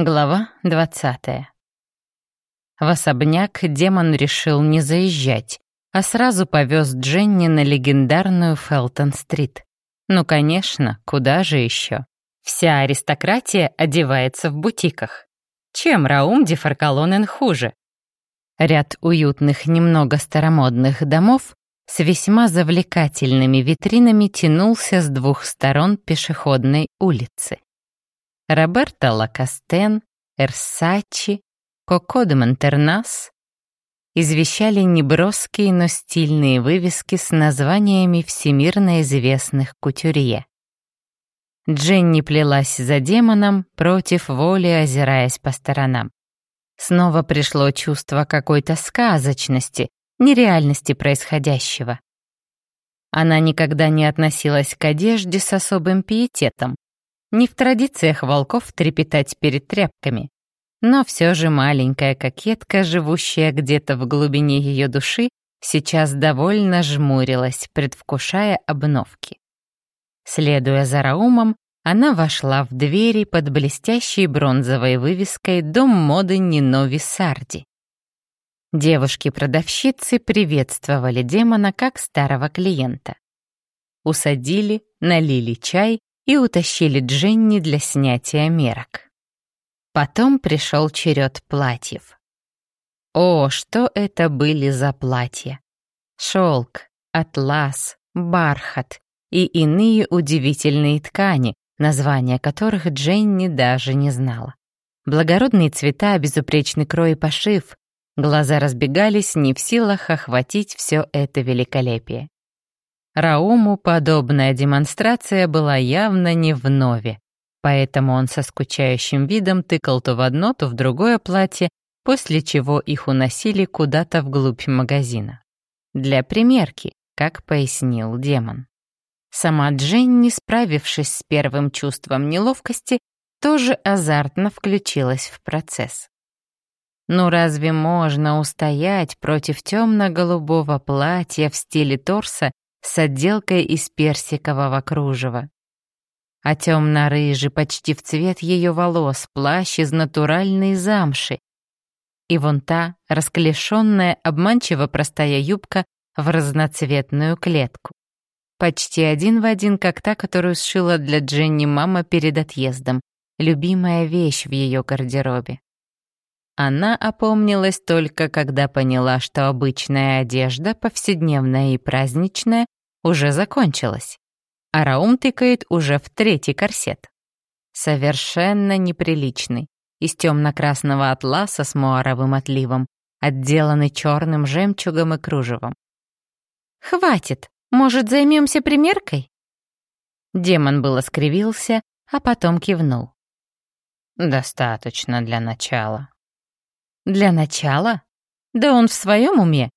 Глава 20. В особняк демон решил не заезжать, а сразу повез Дженни на легендарную Фелтон-стрит. Ну, конечно, куда же еще? Вся аристократия одевается в бутиках. Чем Раум Дефаркалонен хуже? Ряд уютных, немного старомодных домов с весьма завлекательными витринами тянулся с двух сторон пешеходной улицы. Роберто Лакастен, Эрсачи, Коко де Монтернас извещали неброские, но стильные вывески с названиями всемирно известных кутюрье. Дженни плелась за демоном, против воли озираясь по сторонам. Снова пришло чувство какой-то сказочности, нереальности происходящего. Она никогда не относилась к одежде с особым пиететом, не в традициях волков трепетать перед тряпками. Но все же маленькая кокетка, живущая где-то в глубине ее души, сейчас довольно жмурилась, предвкушая обновки. Следуя за Раумом, она вошла в двери под блестящей бронзовой вывеской «Дом моды Нино Висарди». Девушки-продавщицы приветствовали демона как старого клиента. Усадили, налили чай и утащили Дженни для снятия мерок. Потом пришел черед платьев. О, что это были за платья! Шелк, атлас, бархат и иные удивительные ткани, названия которых Дженни даже не знала. Благородные цвета, безупречный крой и пошив, глаза разбегались не в силах охватить все это великолепие. Рауму подобная демонстрация была явно не в нове, поэтому он со скучающим видом тыкал то в одно, то в другое платье, после чего их уносили куда-то вглубь магазина. Для примерки, как пояснил демон. Сама Дженни, справившись с первым чувством неловкости, тоже азартно включилась в процесс. Ну разве можно устоять против темно-голубого платья в стиле торса с отделкой из персикового кружева. А темно-рыжий, почти в цвет ее волос, плащ из натуральной замши. И вон та, расклешенная, обманчиво простая юбка в разноцветную клетку. Почти один в один, как та, которую сшила для Дженни мама перед отъездом. Любимая вещь в ее гардеробе. Она опомнилась только, когда поняла, что обычная одежда, повседневная и праздничная, уже закончилась. А Раум тыкает уже в третий корсет. Совершенно неприличный, из темно-красного атласа с муаровым отливом, отделанный черным жемчугом и кружевом. «Хватит! Может, займемся примеркой?» Демон было скривился, а потом кивнул. «Достаточно для начала», для начала? Да он в своем уме.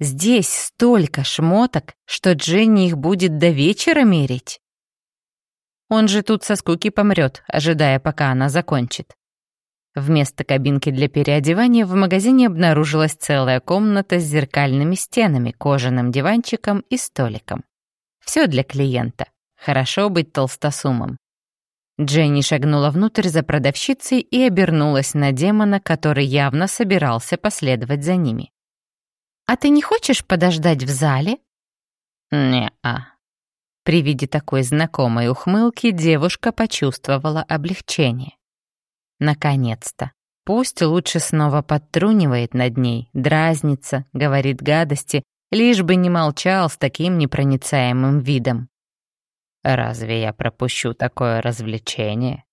Здесь столько шмоток, что Дженни их будет до вечера мерить. Он же тут со скуки помрет, ожидая, пока она закончит. Вместо кабинки для переодевания в магазине обнаружилась целая комната с зеркальными стенами, кожаным диванчиком и столиком. Все для клиента. Хорошо быть толстосумом. Дженни шагнула внутрь за продавщицей и обернулась на демона, который явно собирался последовать за ними. «А ты не хочешь подождать в зале?» «Не-а». При виде такой знакомой ухмылки девушка почувствовала облегчение. Наконец-то. Пусть лучше снова подтрунивает над ней, дразнится, говорит гадости, лишь бы не молчал с таким непроницаемым видом. Разве я пропущу такое развлечение?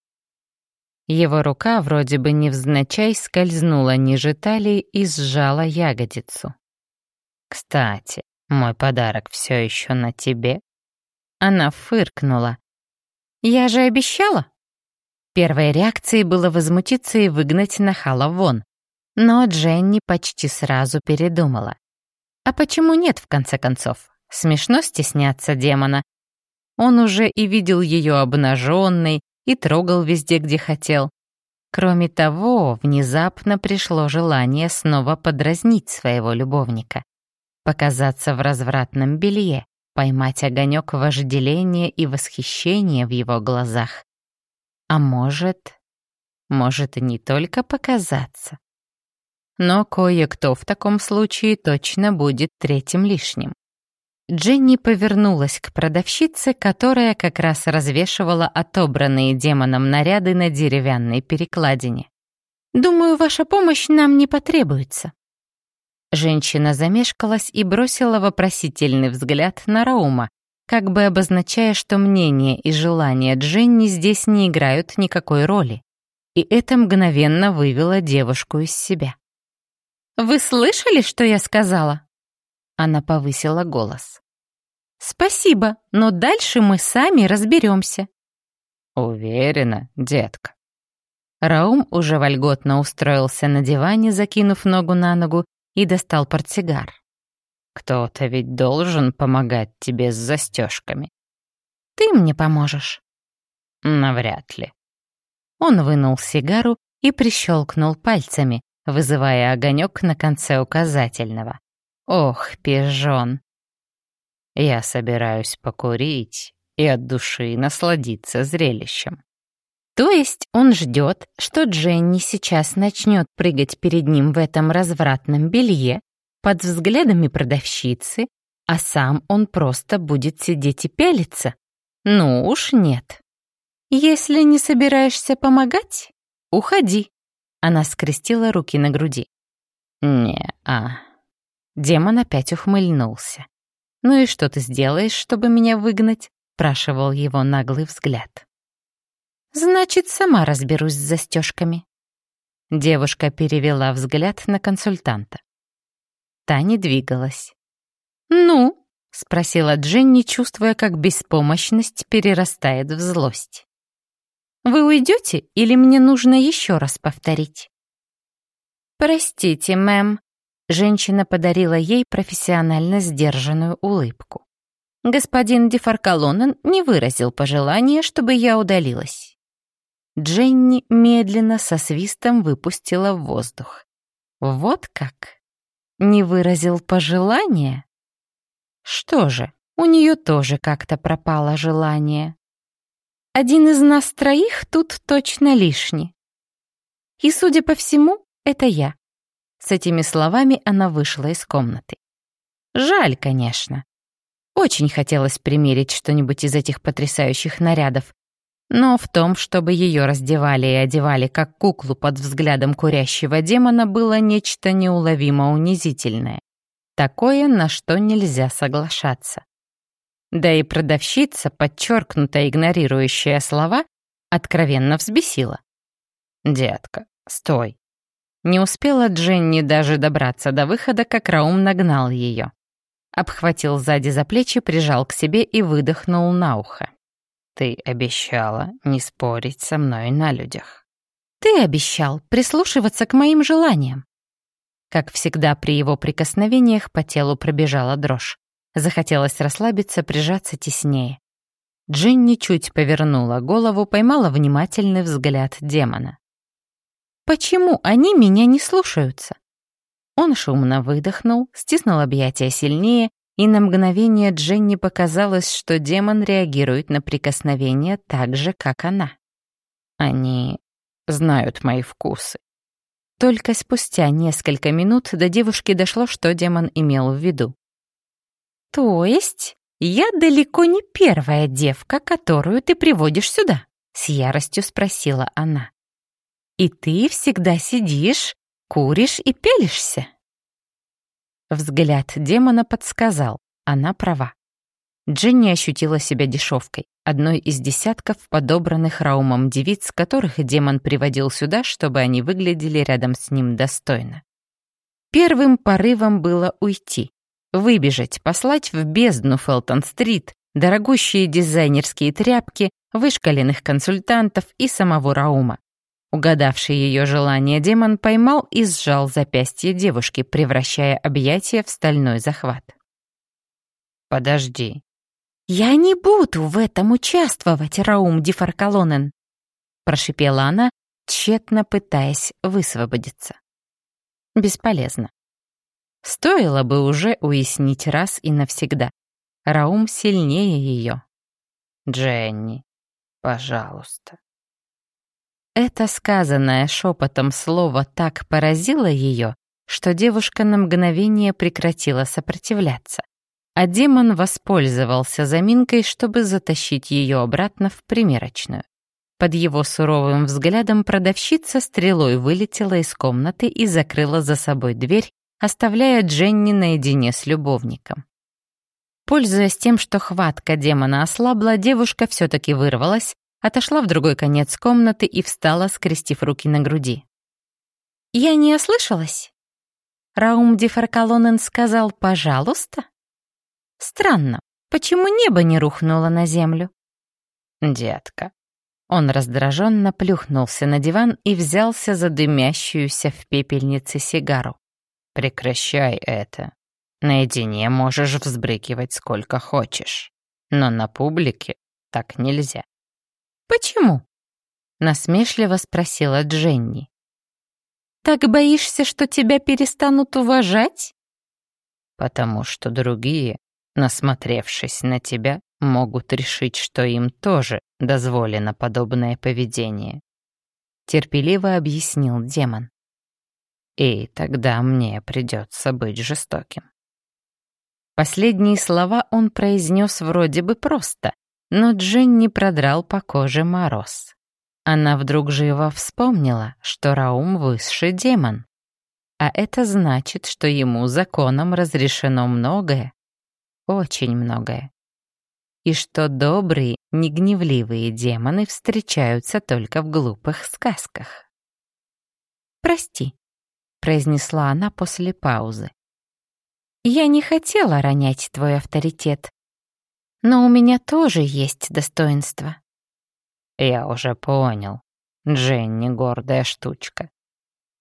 Его рука вроде бы невзначай скользнула ниже талии и сжала ягодицу. «Кстати, мой подарок все еще на тебе?» Она фыркнула. «Я же обещала!» Первой реакцией было возмутиться и выгнать нахала вон. Но Дженни почти сразу передумала. А почему нет, в конце концов? Смешно стесняться демона, он уже и видел ее обнаженной, и трогал везде, где хотел. Кроме того, внезапно пришло желание снова подразнить своего любовника. Показаться в развратном белье, поймать огонек вожделения и восхищения в его глазах. А может... может не только показаться. Но кое-кто в таком случае точно будет третьим лишним. Дженни повернулась к продавщице, которая как раз развешивала отобранные демоном наряды на деревянной перекладине. «Думаю, ваша помощь нам не потребуется». Женщина замешкалась и бросила вопросительный взгляд на Раума, как бы обозначая, что мнение и желания Дженни здесь не играют никакой роли. И это мгновенно вывело девушку из себя. «Вы слышали, что я сказала?» Она повысила голос. «Спасибо, но дальше мы сами разберемся». «Уверена, детка». Раум уже вольготно устроился на диване, закинув ногу на ногу, и достал портсигар. «Кто-то ведь должен помогать тебе с застежками». «Ты мне поможешь?» «Навряд ли». Он вынул сигару и прищелкнул пальцами, вызывая огонек на конце указательного. Ох, пижон. Я собираюсь покурить и от души насладиться зрелищем. То есть он ждет, что Дженни сейчас начнет прыгать перед ним в этом развратном белье под взглядами продавщицы, а сам он просто будет сидеть и пялиться? Ну уж нет. Если не собираешься помогать, уходи. Она скрестила руки на груди. «Не-а». Демон опять ухмыльнулся. «Ну и что ты сделаешь, чтобы меня выгнать?» — спрашивал его наглый взгляд. «Значит, сама разберусь с застежками». Девушка перевела взгляд на консультанта. Та не двигалась. «Ну?» — спросила Дженни, чувствуя, как беспомощность перерастает в злость. Вы уйдете или мне нужно еще раз повторить?» «Простите, мэм», — женщина подарила ей профессионально сдержанную улыбку. «Господин Дефаркалонен не выразил пожелания, чтобы я удалилась». Дженни медленно со свистом выпустила в воздух. «Вот как? Не выразил пожелания?» «Что же, у нее тоже как-то пропало желание». Один из нас троих тут точно лишний. И, судя по всему, это я. С этими словами она вышла из комнаты. Жаль, конечно. Очень хотелось примерить что-нибудь из этих потрясающих нарядов, но в том, чтобы ее раздевали и одевали как куклу под взглядом курящего демона, было нечто неуловимо унизительное. Такое, на что нельзя соглашаться. Да и продавщица, подчеркнуто игнорирующая слова, откровенно взбесила. «Детка, стой!» Не успела Дженни даже добраться до выхода, как Раум нагнал ее. Обхватил сзади за плечи, прижал к себе и выдохнул на ухо. «Ты обещала не спорить со мной на людях». «Ты обещал прислушиваться к моим желаниям». Как всегда при его прикосновениях по телу пробежала дрожь. Захотелось расслабиться, прижаться теснее. Джинни чуть повернула голову, поймала внимательный взгляд демона. «Почему они меня не слушаются?» Он шумно выдохнул, стиснул объятия сильнее, и на мгновение Дженни показалось, что демон реагирует на прикосновение так же, как она. «Они знают мои вкусы». Только спустя несколько минут до девушки дошло, что демон имел в виду. «То есть я далеко не первая девка, которую ты приводишь сюда?» — с яростью спросила она. «И ты всегда сидишь, куришь и пелишься?» Взгляд демона подсказал, она права. Дженни ощутила себя дешевкой, одной из десятков подобранных Раумом девиц, которых демон приводил сюда, чтобы они выглядели рядом с ним достойно. Первым порывом было уйти, Выбежать, послать в бездну Фелтон-стрит, дорогущие дизайнерские тряпки, вышкаленных консультантов и самого Раума. Угадавший ее желание демон поймал и сжал запястье девушки, превращая объятия в стальной захват. «Подожди». «Я не буду в этом участвовать, Раум Дифаркалонен», прошипела она, тщетно пытаясь высвободиться. Бесполезно. Стоило бы уже уяснить раз и навсегда. Раум сильнее ее. Дженни, пожалуйста. Это сказанное шепотом слово так поразило ее, что девушка на мгновение прекратила сопротивляться, а демон воспользовался заминкой, чтобы затащить ее обратно в примерочную. Под его суровым взглядом продавщица стрелой вылетела из комнаты и закрыла за собой дверь, оставляя Дженни наедине с любовником. Пользуясь тем, что хватка демона ослабла, девушка все-таки вырвалась, отошла в другой конец комнаты и встала, скрестив руки на груди. «Я не ослышалась?» Раум Дефаркалонен сказал «пожалуйста». Странно, почему небо не рухнуло на землю? Детка. Он раздраженно плюхнулся на диван и взялся за дымящуюся в пепельнице сигару. Прекращай это. Наедине можешь взбрыкивать сколько хочешь. Но на публике так нельзя. «Почему?» — насмешливо спросила Дженни. «Так боишься, что тебя перестанут уважать?» «Потому что другие, насмотревшись на тебя, могут решить, что им тоже дозволено подобное поведение», — терпеливо объяснил демон. «И тогда мне придется быть жестоким». Последние слова он произнес вроде бы просто, но Дженни продрал по коже мороз. Она вдруг живо вспомнила, что Раум — высший демон. А это значит, что ему законом разрешено многое, очень многое. И что добрые, негневливые демоны встречаются только в глупых сказках. «Прости», — произнесла она после паузы. «Я не хотела ронять твой авторитет, но у меня тоже есть достоинство. Я уже понял. Дженни гордая штучка.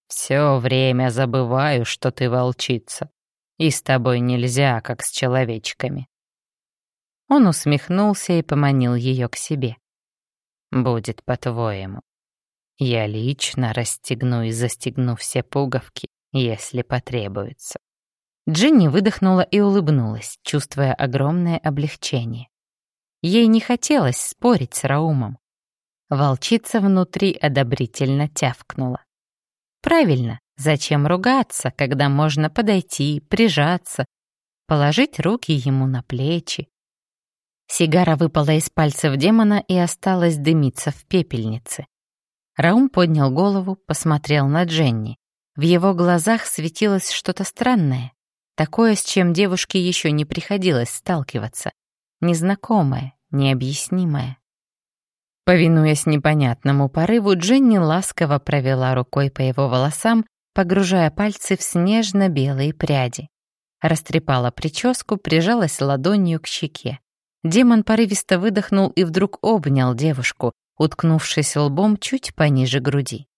Все время забываю, что ты волчица. И с тобой нельзя, как с человечками. Он усмехнулся и поманил ее к себе. Будет по-твоему. Я лично расстегну и застегну все пуговки, если потребуется. Джинни выдохнула и улыбнулась, чувствуя огромное облегчение. Ей не хотелось спорить с Раумом. Волчица внутри одобрительно тявкнула. Правильно, зачем ругаться, когда можно подойти, прижаться, положить руки ему на плечи. Сигара выпала из пальцев демона и осталась дымиться в пепельнице. Раум поднял голову, посмотрел на Дженни. В его глазах светилось что-то странное. Такое, с чем девушке еще не приходилось сталкиваться. Незнакомое, необъяснимое. Повинуясь непонятному порыву, Дженни ласково провела рукой по его волосам, погружая пальцы в снежно-белые пряди. Растрепала прическу, прижалась ладонью к щеке. Демон порывисто выдохнул и вдруг обнял девушку, уткнувшись лбом чуть пониже груди.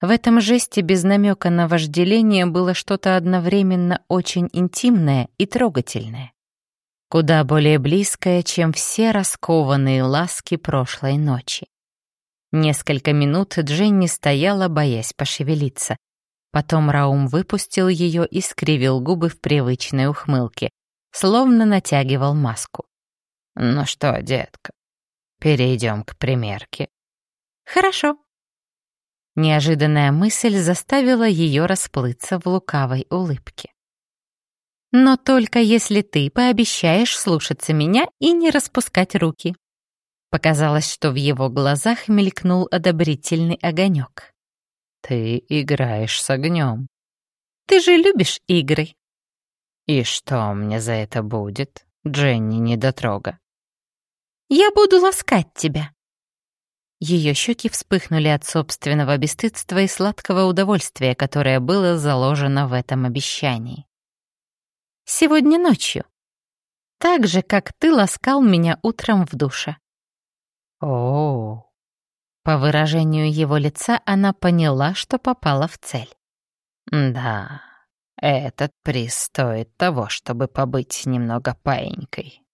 В этом жесте без намека на вожделение было что-то одновременно очень интимное и трогательное. Куда более близкое, чем все раскованные ласки прошлой ночи. Несколько минут Дженни стояла, боясь пошевелиться. Потом Раум выпустил ее и скривил губы в привычной ухмылке, словно натягивал маску. «Ну что, детка, перейдем к примерке». «Хорошо», Неожиданная мысль заставила ее расплыться в лукавой улыбке. «Но только если ты пообещаешь слушаться меня и не распускать руки». Показалось, что в его глазах мелькнул одобрительный огонек. «Ты играешь с огнем. Ты же любишь игры». «И что мне за это будет, Дженни недотрога?» «Я буду ласкать тебя», ее щеки вспыхнули от собственного бесстыдства и сладкого удовольствия, которое было заложено в этом обещании. «Сегодня ночью. Так же, как ты ласкал меня утром в душе». О, По выражению его лица она поняла, что попала в цель. Да, этот приз стоит того, чтобы побыть немного паенькой.